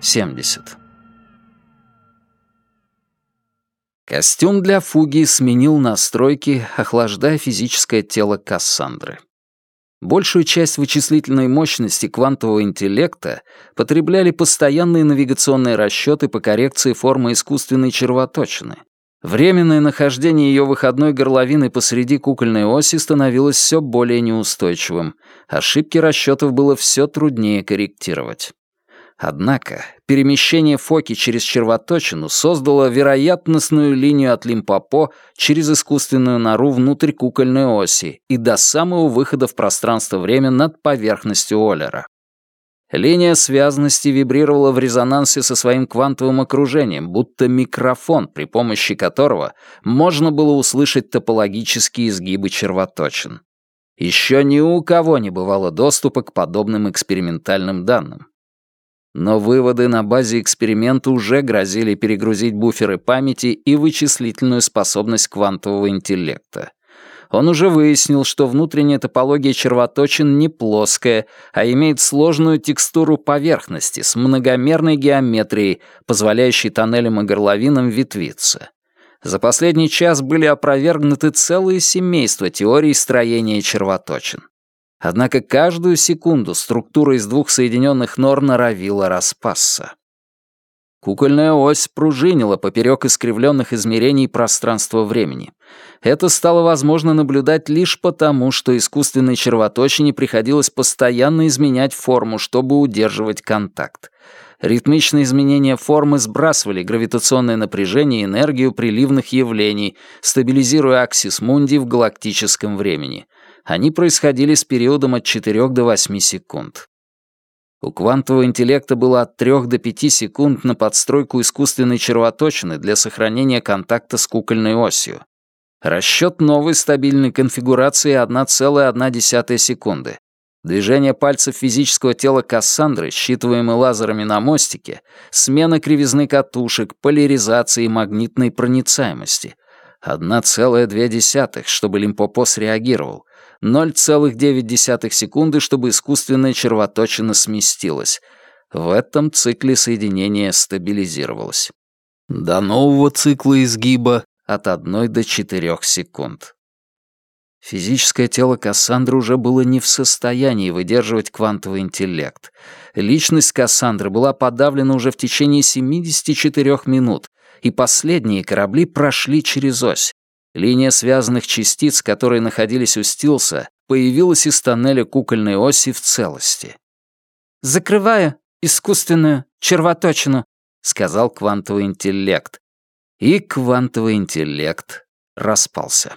70. Костюм для фуги сменил настройки, охлаждая физическое тело Кассандры. Большую часть вычислительной мощности квантового интеллекта потребляли постоянные навигационные расчеты по коррекции формы искусственной червоточины. Временное нахождение ее выходной горловины посреди кукольной оси становилось все более неустойчивым. Ошибки расчетов было все труднее корректировать. Однако перемещение Фоки через червоточину создало вероятностную линию от Лимпопо через искусственную нору внутрь кукольной оси и до самого выхода в пространство-время над поверхностью Оллера. Линия связности вибрировала в резонансе со своим квантовым окружением, будто микрофон, при помощи которого можно было услышать топологические изгибы червоточин. Еще ни у кого не бывало доступа к подобным экспериментальным данным. Но выводы на базе эксперимента уже грозили перегрузить буферы памяти и вычислительную способность квантового интеллекта. Он уже выяснил, что внутренняя топология червоточин не плоская, а имеет сложную текстуру поверхности с многомерной геометрией, позволяющей тоннелям и горловинам ветвиться. За последний час были опровергнуты целые семейства теорий строения червоточин. Однако каждую секунду структура из двух соединенных нор норовила распасться. Кукольная ось пружинила поперек искривленных измерений пространства-времени. Это стало возможно наблюдать лишь потому, что искусственной червоточине приходилось постоянно изменять форму, чтобы удерживать контакт. Ритмичные изменения формы сбрасывали гравитационное напряжение и энергию приливных явлений, стабилизируя аксис Мунди в галактическом времени — они происходили с периодом от 4 до 8 секунд. У квантового интеллекта было от 3 до 5 секунд на подстройку искусственной червоточины для сохранения контакта с кукольной осью. Расчет новой стабильной конфигурации 1,1 секунды. Движение пальцев физического тела Кассандры, считываемые лазерами на мостике, смена кривизны катушек, поляризации и магнитной проницаемости. 1,2, чтобы Лимпопо среагировал. 0,9 секунды, чтобы искусственная червоточина сместилась. В этом цикле соединение стабилизировалось. До нового цикла изгиба от 1 до 4 секунд. Физическое тело Кассандры уже было не в состоянии выдерживать квантовый интеллект. Личность Кассандры была подавлена уже в течение 74 минут, и последние корабли прошли через ось. Линия связанных частиц, которые находились у Стилса, появилась из тоннеля кукольной оси в целости. «Закрываю искусственную червоточину», — сказал квантовый интеллект. И квантовый интеллект распался.